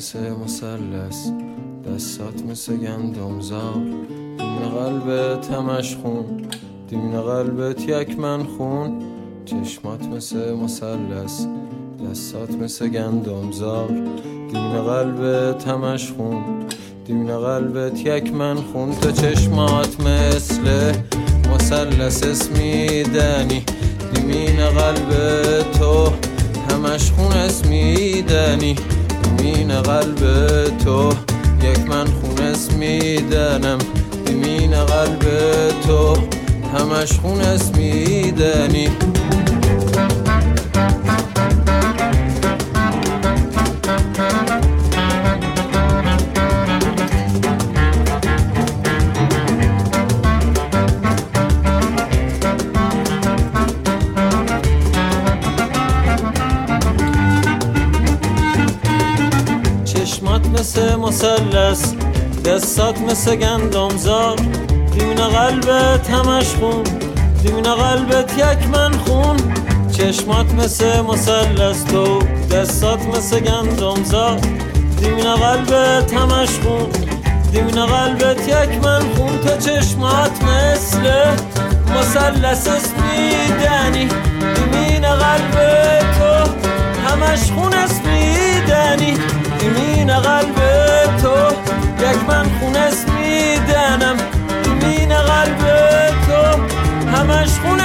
مثل مسلس دستات مثل گندم زار. دیمین قلبت همش خون. دیمین قلبت یک من خون. چشمات مثل مسلس دستات مثل گندم زار. دیمین قلبت همش خون. دیمین قلبت یک من خون. تو چشمات مثل مسلس اسمیدنی دیمین قلب تو همش خون اسمیدنی دیمین قلب تو. یک من خون اسمیدنم دیمین قلب تو. همش خون اسمیدنی مسلس دستات مثل گندمزار. دیمین قلبت همش خون دیمین قلبت یک من خون. چشمات مثل مسلس تو دستات مثل گندمزار. دیمین قلبت همش خون دیمین قلبت یک من خون. تو چشمات مثل مسلس اسمیدنی دیمین قلب تو همش خون اسمیدنی دیمین قلب تو اسمیدنم دیمین قلب تو. همش خون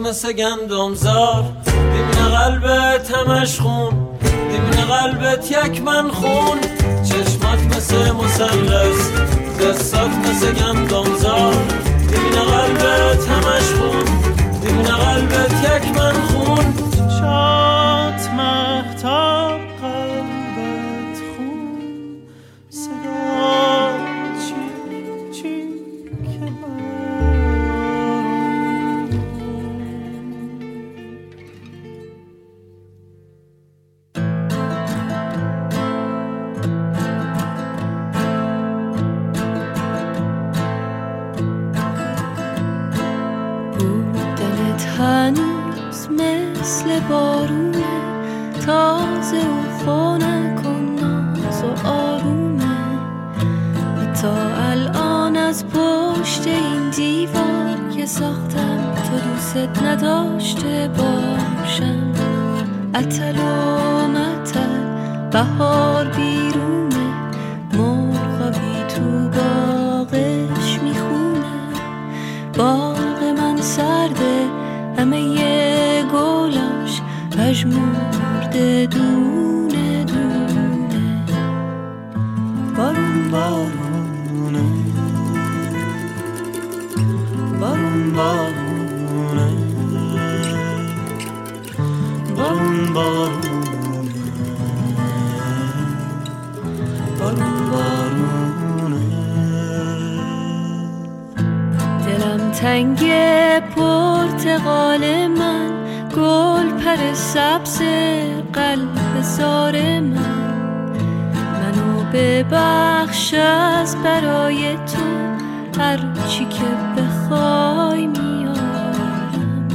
مثل گندمزار. دیمین قلبت همش خون دیمین قلبت یک من خون. چشمات مثل مسلس دستات مثل گندمزار. دیمین قلبت همش خون دیمین قلبت یک من خون. چشات محتاب بارونه بارون بارونه بارون بارونه بارون دلم تنگ پرتقال من گل پر سبز قلب زار من. ببخش از برای تو هر چی که بخوای میارم.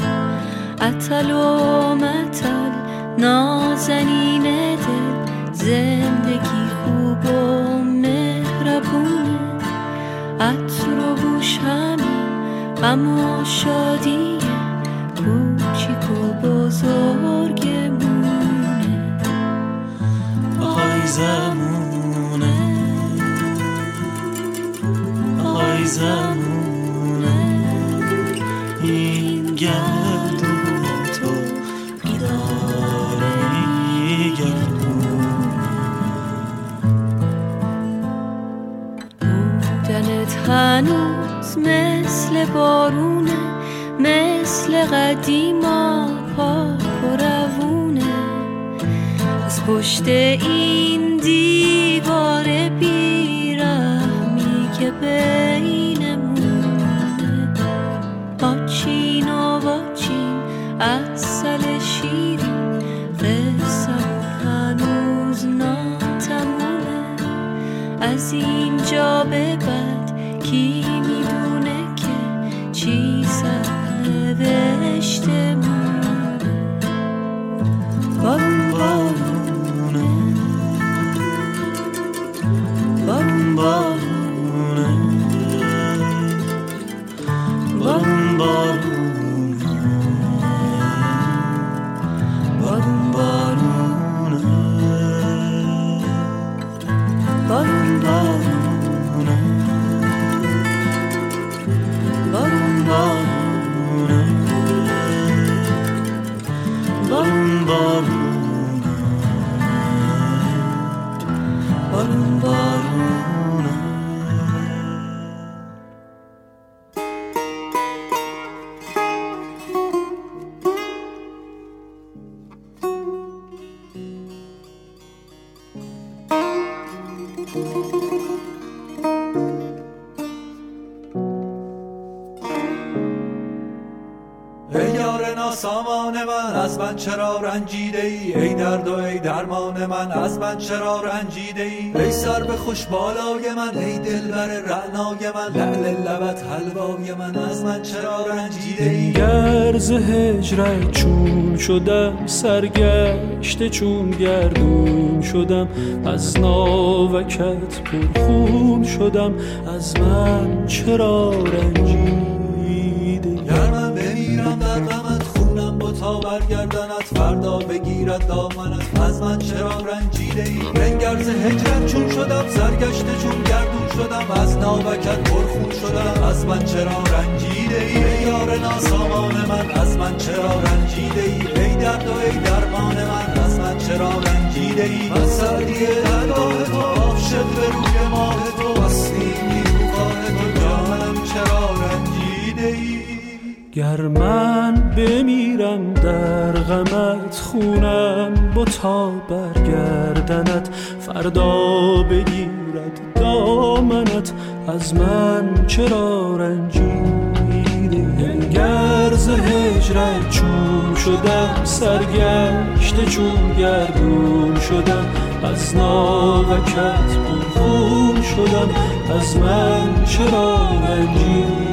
اتل و متل نازنین دل زندگی خوب و مهربونه. عطر و بوش همین غم و شادی کوچیک زمونه این گردون تو بیداره بودنت هنوز مثل بارونه مثل قدیما پاک و روونه. از پشت این دیوار بیرحمی که بینمونه اصل شیرین قصه هنوز ناتمومه. از اینجا به بعد کی می‌دونه که چی سرنوشته مونه چرا رنجیده ای ای درد و ای درمان من از من چرا رنجیده ای ای سر به خوش بالای من ای دلبر رعنای من لعل لبت حلوای من از من چرا رنجیده ای گرز هجرت چون شدم سرگشته چون گردون شدم از ناوکت پرخون شدم از من چرا رنجیده بگیرد دامنت از من چرا رنجیده ای؟ بنگرز هجرت چون شدم سرگشته چون گردون شدم از ناوکت پرخون شدم. از من چرا رنجیده ای؟ ای یار ناسامان من از من چرا رنجیده ای؟ ای درد و ای درمان من از من چرا رنجیده ای؟ من سعدی درگاه تو عاشق به روی ماه تو بستیمی روگاه تو جانم چرا رنجیده ای؟ گر من بمیرم در غمت خونم بتا برگردنت فردا بگیرد دامنت از من چرا رنجیده؟ گرز هجرت چون شدم سرگشته چون گردون شدم از ناوکت پرخون شدم از من چرا رنجیده؟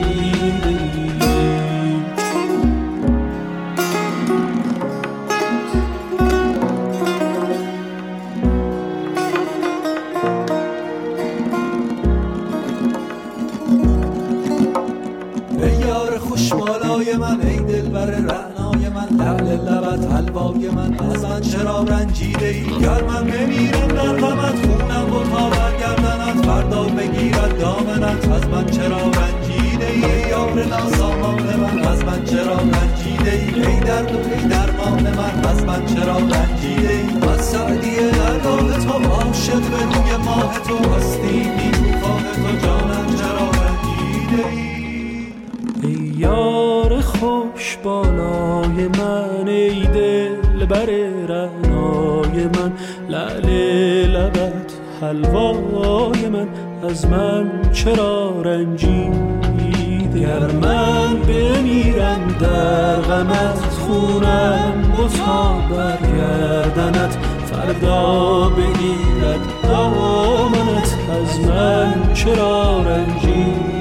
حلوای من از من چرا رنجیده ای گر من بمیرم در غمت خونم و تا برگردنت فردا بگیرد دامنت. از من چرا رنجیده ای ای یار ناسامان من. از من چرا رنجیده ای ای درد و ای درمان من. از من چرا رنجیده ای من سعدی درگاه تو عاشق به روی ماه تو هستی. نیروگاه تو جانم چرا رنجیده ای یار خوش بالای من ای دل بر رعنای من. لعل لبت حلوای من از من چرا رنجیده گر من بمیرم در غمت خونم بتا برگردنت فردا بگیرد دامنت از من چرا رنجیدی؟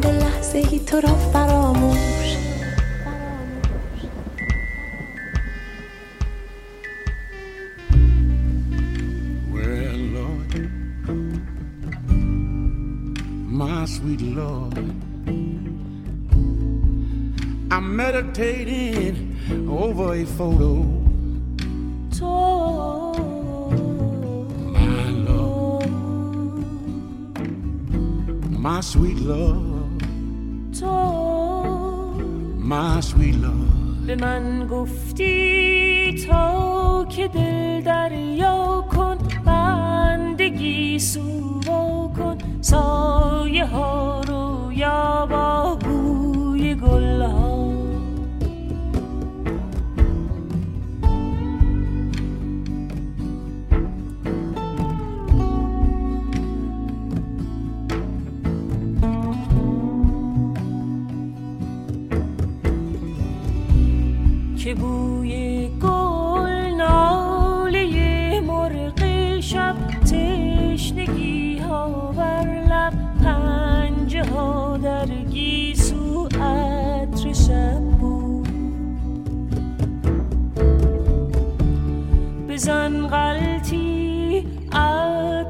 به لحظه ای تو را فراموش well, Lord, My sweet Lord, I'm meditating over a photo به من گفتی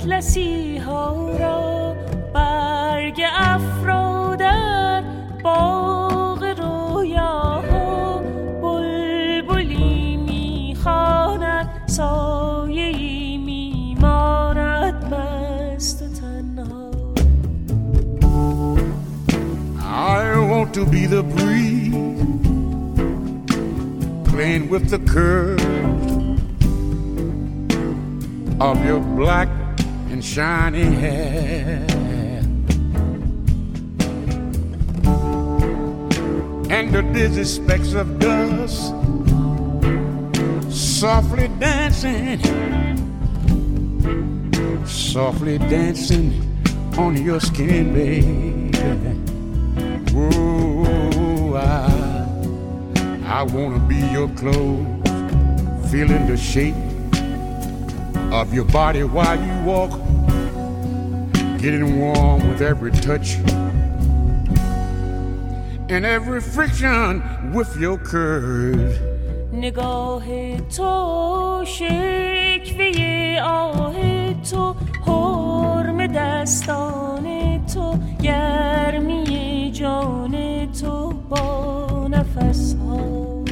اطلسی ها را برگ افرا در باغ رویاها بلبلی میخواند سایه ای میماند مست و تنها I want to be the breeze playing with the curves of your black and shiny hair. And the dizzy specks of dust softly dancing, softly dancing on your skin, baby. Whoa, I, I wanna be your clothes, feeling the shape of your body while you walk, getting warm with every touch and every friction with your curves. نگاه تو شکوه آه تو حرم دستان تو گرمی جان تو با نفس ها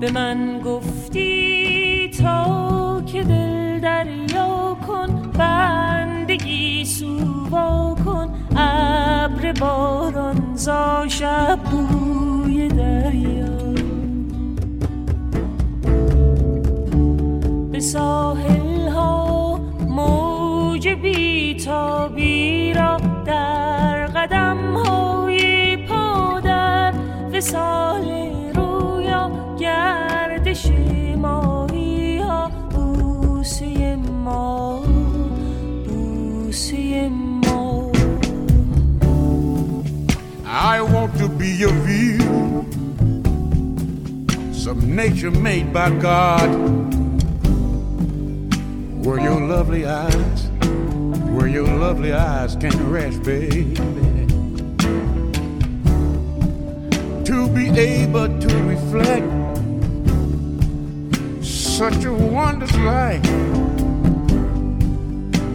به من گفتی تا باران زا شب بوی دریا. به ساحل ها موج بیتابی را در قدم های پا در I want to be your view, some nature made by God, where your lovely eyes, where your lovely eyes can rest, baby. To be able to reflect such a wondrous light,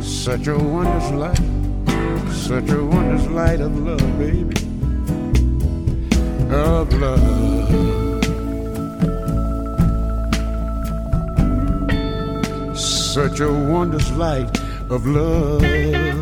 such a wondrous light, such a wondrous light of love, baby of love. Such a wondrous light of love.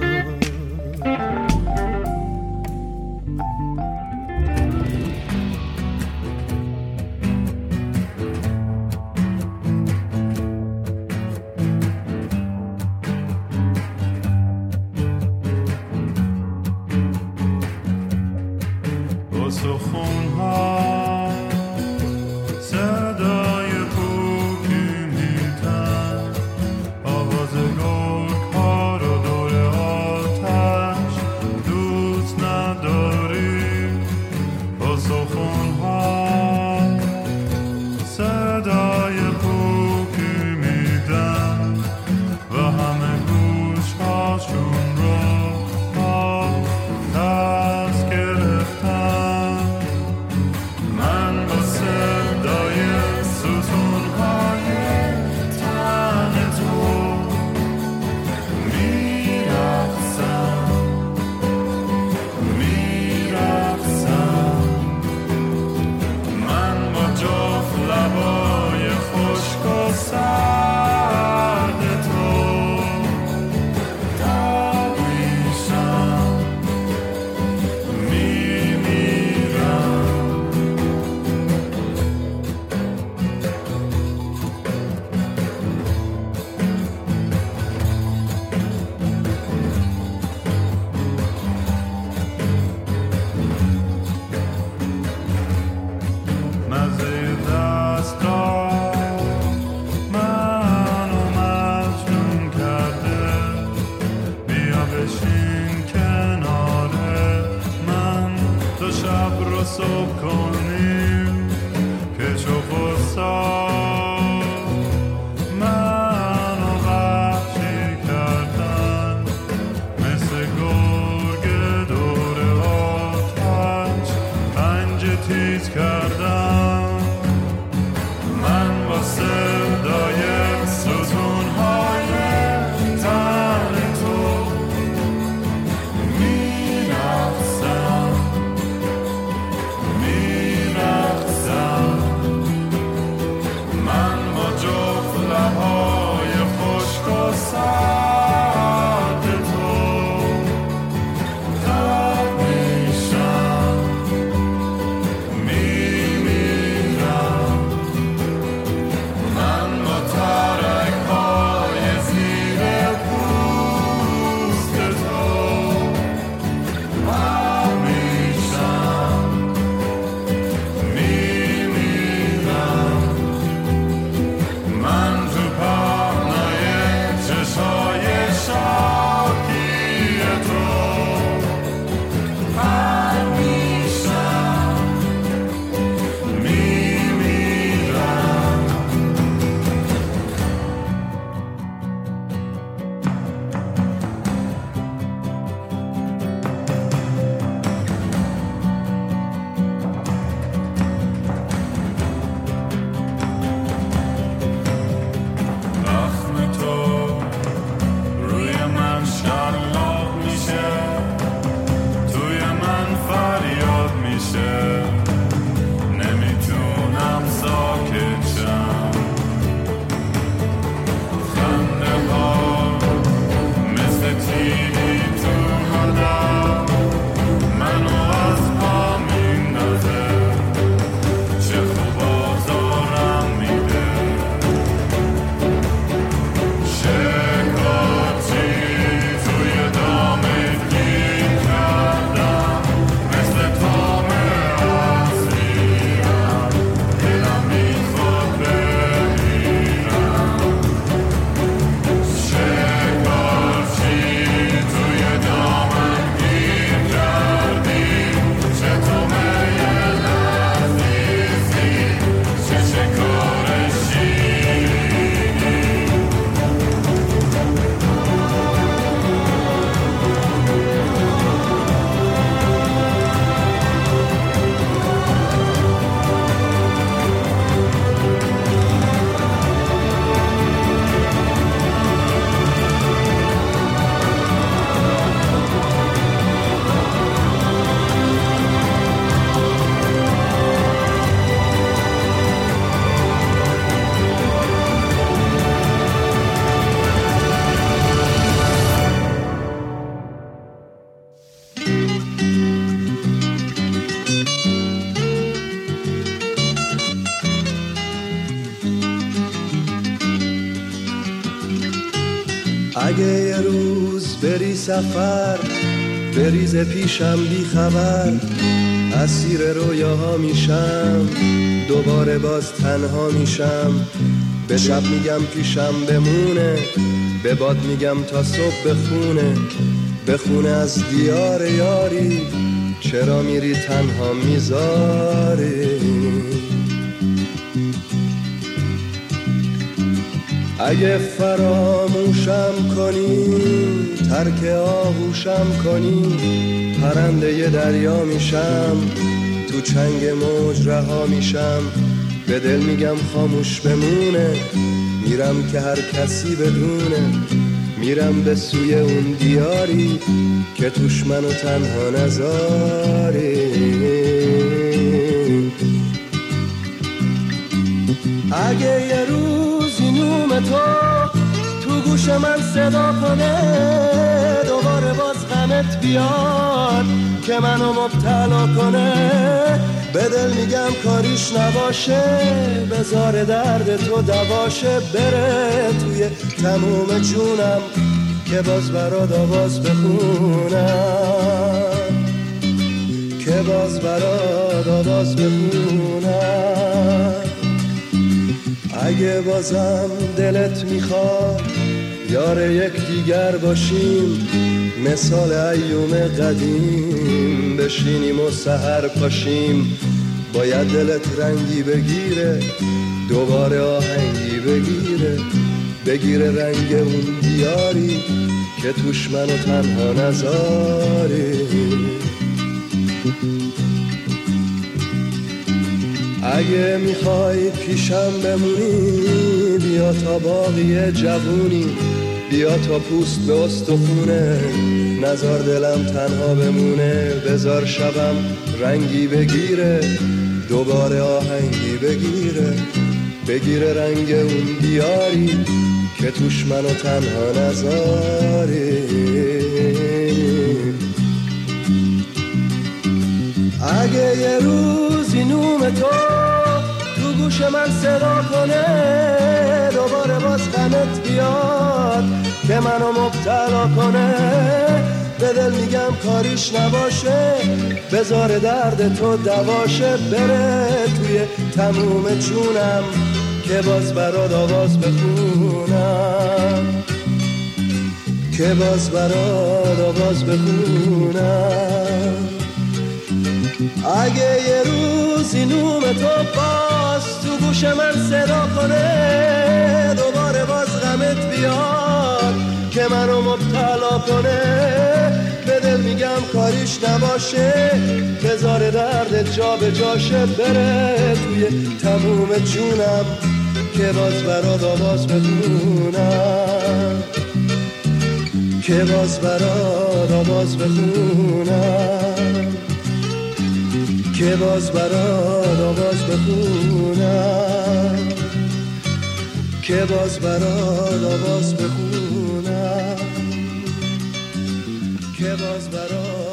استخونها بری سفر بریز پیشم بی خبر. اسیر رویاها میشم دوباره باز تنها میشم. به شب میگم پیشم بمونه به باد میگم تا صبح بخونه. بخونه از دیار یاری چرا میری تنها می‌ذاری؟ اگه فراموشم کنی ترک آغوشم کنی پرنده دریا میشم تو چنگ موج رها میشم. به دل میگم خاموش بمونه میرم که هر کسی بدونه. میرم به سوی اون دیاری که توش منو تنها نذاری اگه یه نوم تو تو گوش من صدا کنه دوباره باز غمت بیاد که منو مبتلا کنه. به دل میگم کاریش نباشه بزار درد تو دواشه بره توی تموم جونم که باز برات آواز بخونم. که باز برات آواز بخونم. اگه بازم دلت می‌خواد یار یک دیگر باشیم مثال ایوم قدیم. بشینیم و سهر پاشیم باید دلت رنگی بگیره دوباره آهنگی بگیره. بگیره رنگ اون دیاری که توش منو تنها نزاری اگه می‌خوای پیشم بمونی بیا تا باقی جوونی بیا تا پوست به استخونه. نزار دلم تنها بمونه بزار شبم رنگی بگیره دوباره آهنگی بگیره. بگیره رنگ اون دیاری که توش منو تنها نزاری اگه یه روزی نوم تو تو گوش من صدا کنه دوباره باز غمت بیاد که منو مبتلا کنه. به دل میگم کاریش نباشه بذار درد تو دواشه بره توی تموم چونم که باز برات آواز بخونم. که باز برات آواز بخونم. اگه یه روزی نوم تو باز تو گوش من صدا کنه دوباره باز غمت بیاد که منو مبتلا کنه. به دل میگم کاریش نباشه بذار درد جا به جاشه بره. توی تموم جونم که باز برات آواز بخونم. که باز برات آواز بخونم. که باز برات آواز بخونم. که باز برات آواز بخونم. که باز برات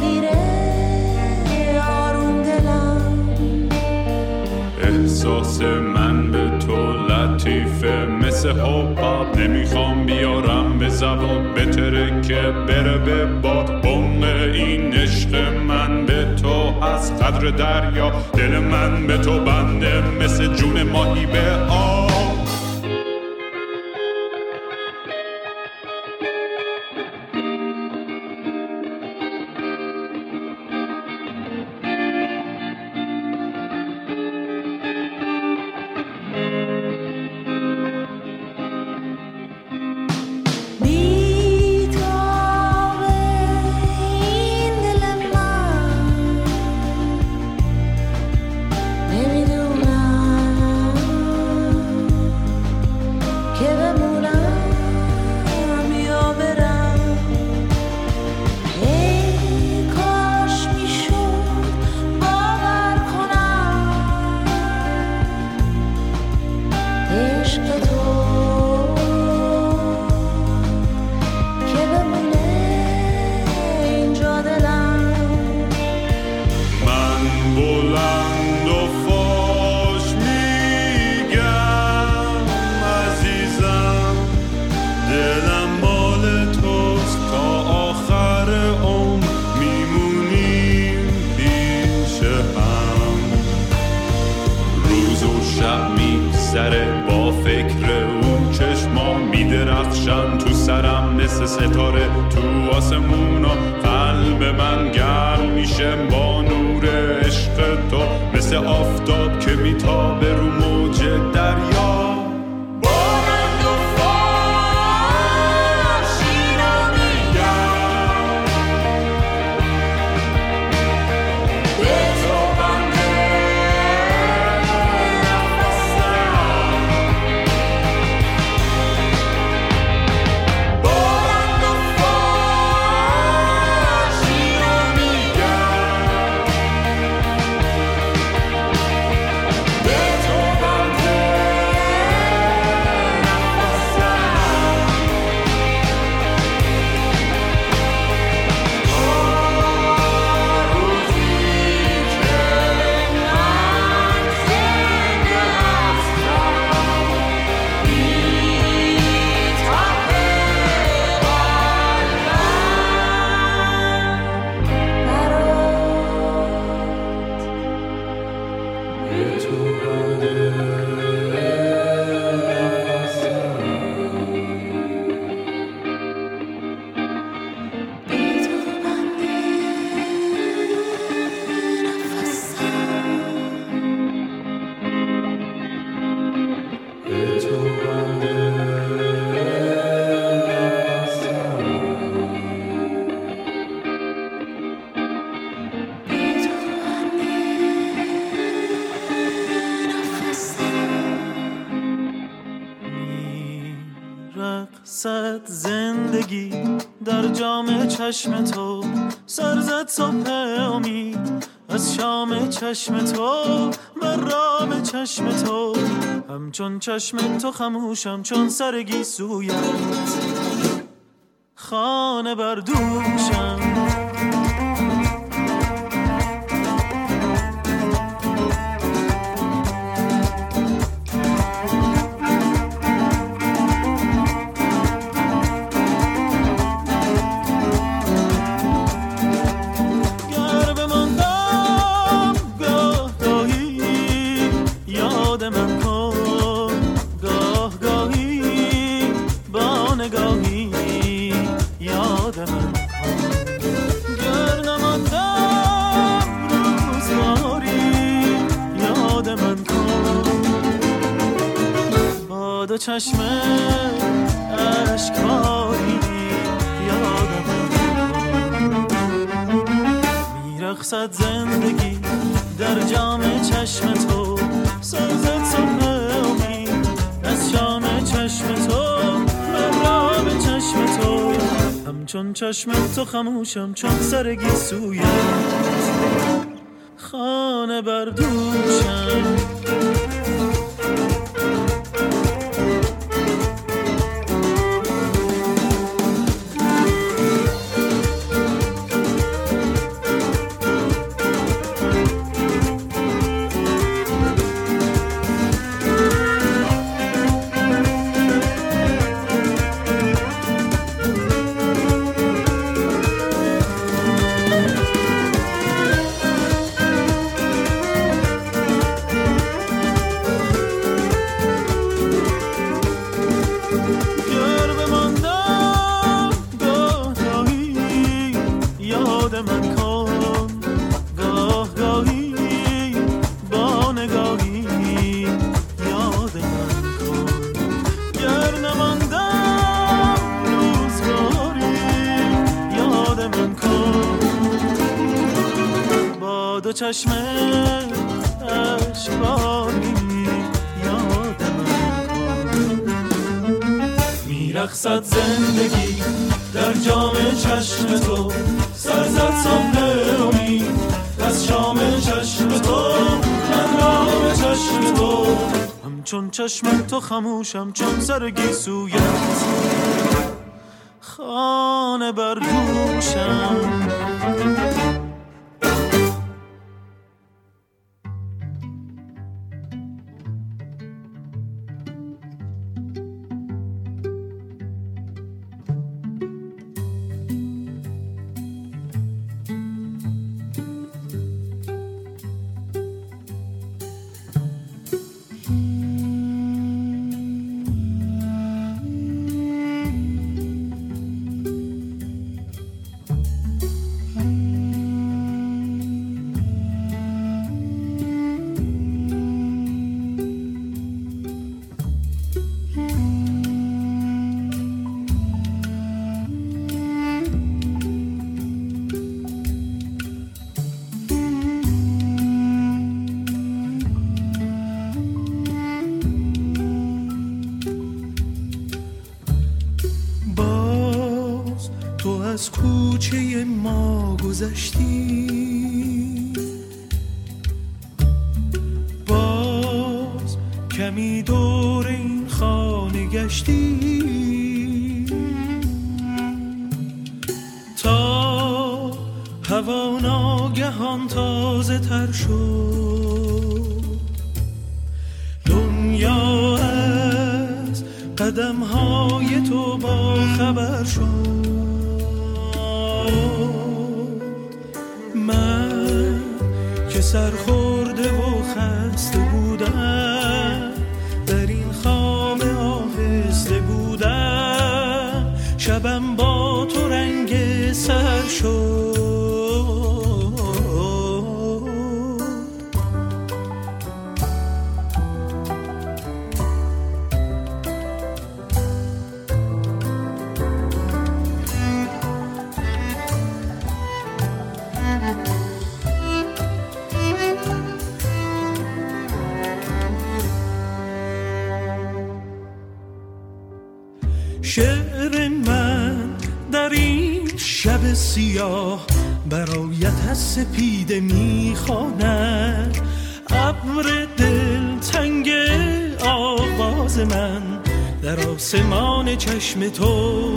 بگیره آروم دلم. احساس من به تو لطیفه مثل حباب. نمی‌خوام بیارم به زبان. بتره که بره به باد. عمق این عشق من به تو از قدر دریا. دل من به تو بنده مثل جون ماهی به آب. مثل ستاره تو آسمونا قلب من گرم میشه با نور عشق تو. مثل آفتاب که میتابه رو موج دریا. چشم تو سرزد صبح امید از شام چشم تو بر رام چشم تو. همچون چشم تو خموشم چون سرگی سویت. خانه بر چشم اشکباری یاد من کن میرخصد زندگی در جام چشم تو سازد صبح از شام چشم تو مرام چشم تو. همچون چشم تو خموشم چون سرگی سویت خانه بر چشم اشکباری یاد من کن میرخصد زندگی در جام چشم تو. سرزد صبح امید. از شام چشم تو. من رام چشم تو. همچون چشم تو خموشم چون سرگی سویت خانه بر دوشم سرخورده و خسته بودم. سیاه برایت از سپیده می‌خواند. ابر دل تنگ آواز من در آسمان چشم تو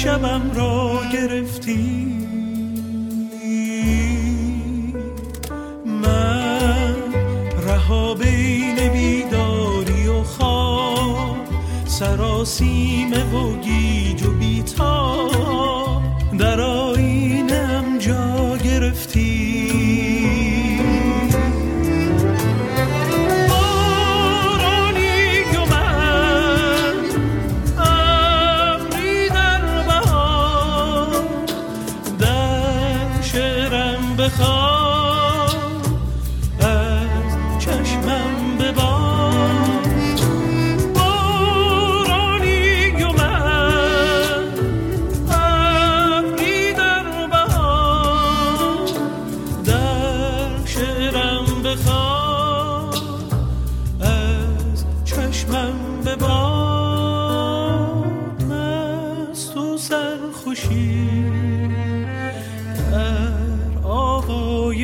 شبم را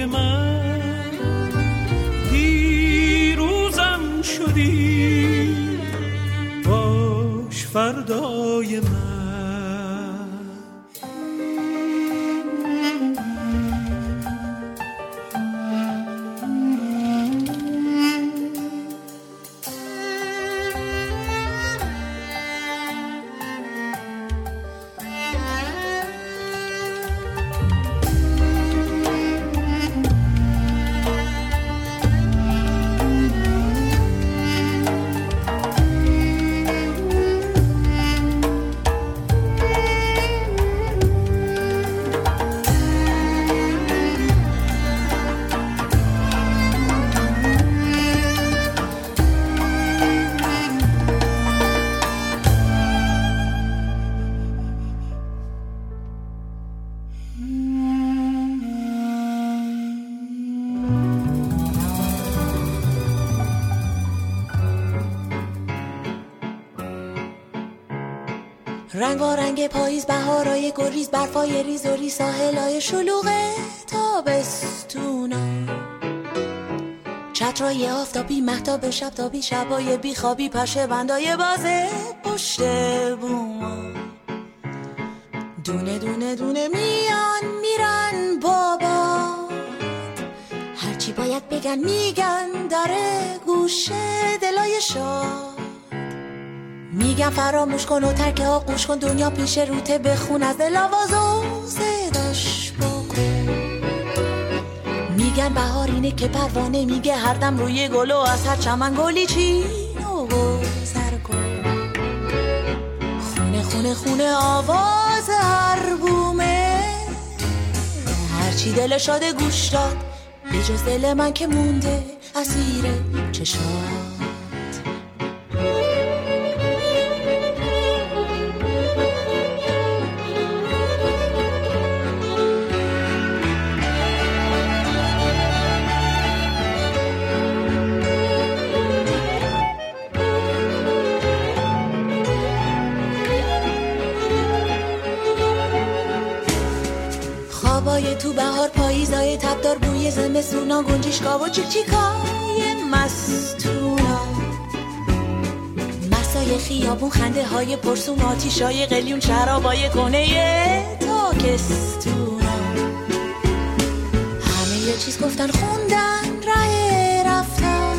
my گریز برفای ریز و ری ساحلای شلوغ تابستونا چترای آفتابی محتاب شب تابی شبای بیخوابی پشه بندای بازه پشت بوما. دونه دونه دونه میان میرن بابا هرچی باید بگن میگن داره گوشه دلای شاد میگم فراموش کن و ترک آغوش کن دنیا پیش روته بخون. از دل آواز و صداش بکن. میگن بهار اینه که پروانه میگه هر دم روی گل و از هر چمن گلی چین و گذر کن. خونه خونه خونه آواز هر بومه. هرچی دل شاده گوش داد به جز دل من که مونده اسیر چشات زمستونا گنجشگاه و چیکای مستونا. مسای خیابون خنده های پرسون آتیشای قلیون شرابای کنه تاکستونا. همه یه چیز گفتن خوندن ره رفتن.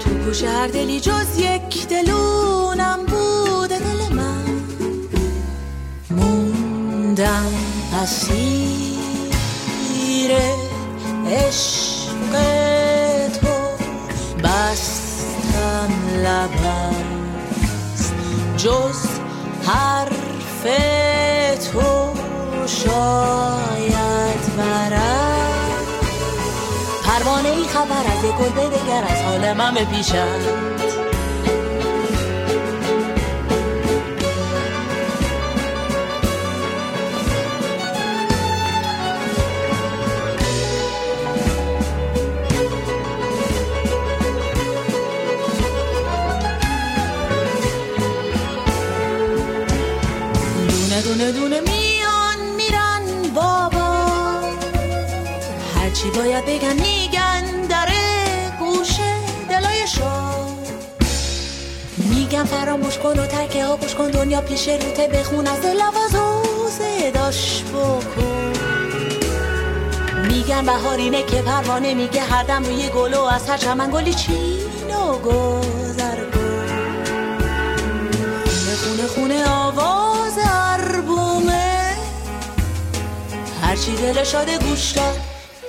تو گوش هر دلی جز یک دلونم بوده دل من موندم اسیر عشق تو بستم لبست. جز حرف تو شاید برد. پروانه ای خبر از گل دگر از حال من بپیشد دونه دونه میان میرن بابا. هرچی باید بگن میگن در گوشه دلای میگن فراموش کن و ترکه ها کن دنیا پیش روته بخون از دل و داشت بکن. میگن بهارینه که پروانه میگه هر دم روی گل و از هر چمن گلی چین و گذر کن. خونه خونه آواز هرچی دل شاده گوش داد؟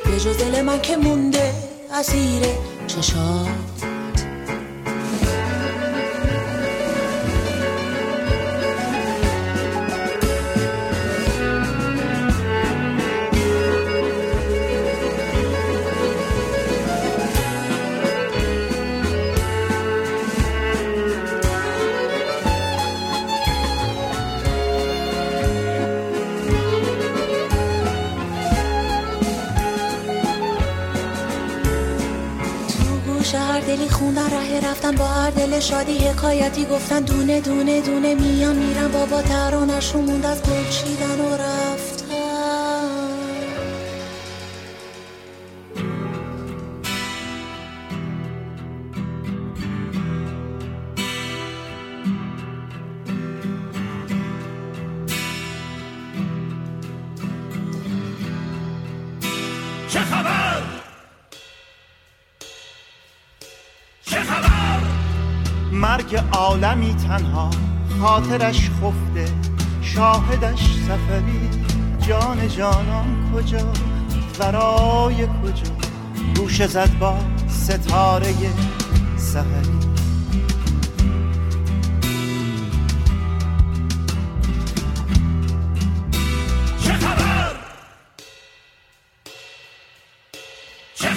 به جز دل من که مونده اسیر چشات خوندن ره رفتن با هر دل شادی حکایتی گفتن دونه دونه دونه میان میرن. بابا ترانشون موند از گل چیدن و رفت. تنها خاطرش خفته شاهدش سفری جان جانان کجا؟ برای کجا؟ گوش زد با ستاره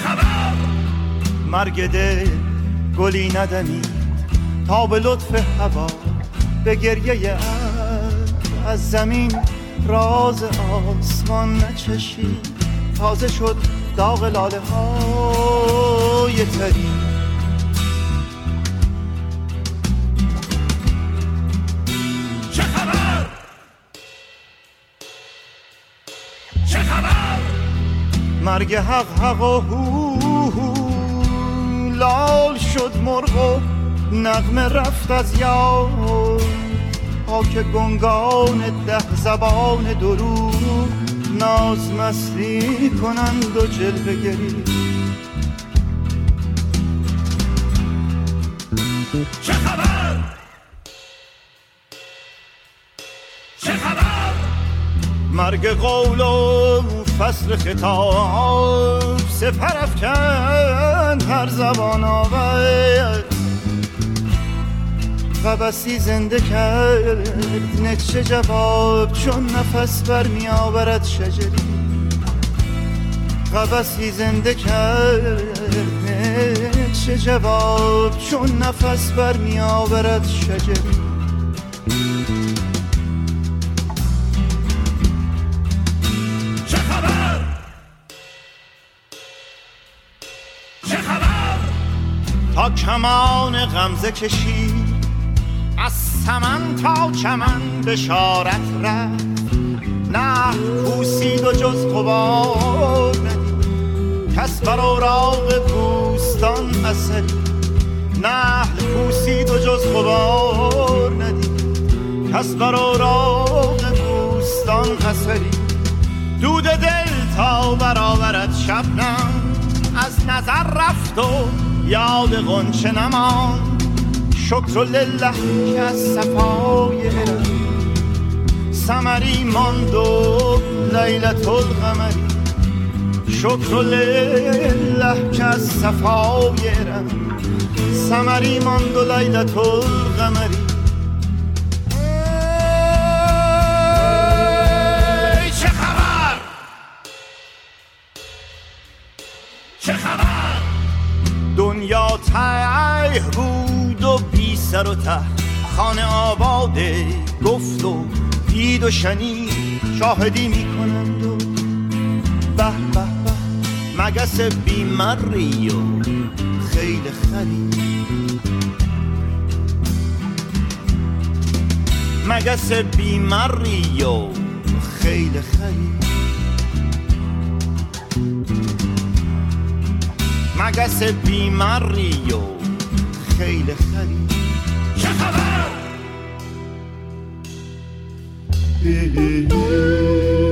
خبر؟ مرگ دل گلی ندمید تا به لطف هوا به گریه از زمین راز آسمان نچشید تازه شد داغ لاله های تری. چه خبر؟ چه خبر؟ مرگ حق حق و هو لال شد مرغ نغمه رفت از یاد. پاک گنگان ده زبان درو ناز مستی کنند و جلوه گری. چه خبر؟ چه خبر؟ مرگ قول و فصل خطاب. سپر افکن هر زبان آور. قبسی زنده کرد. نقشه جواب چون نفس بر می آورد شجری. قبسی زنده کرد. نقشه جواب چون نفس بر می آورد شجری. چه خبر؟ چه خبر؟ تا کمان غمزه کشید. از سمن تا چمن بشارت رفت. نه پوسید و جز ندید کس بر اوراق بوستان اثری نحل پوسید و جز غبار ندید کس بر اوراق بوستان اثری دود دل تا برآورد شبنم. از نظر رفت و یاد غنچه نماند. شکر لله که از صفای سمری ماند و لیلت القمری شکر لله که از صفای سمری ماند و لیلت القمری سر و ته. خانه آباده گفت و دید و شنید شاهدی می‌کنند و به به به مگس بیمری و خیلی خرید مگس بیمری و خیلی خرید مگس بیمری و خیلی خرید چه خبر؟ رو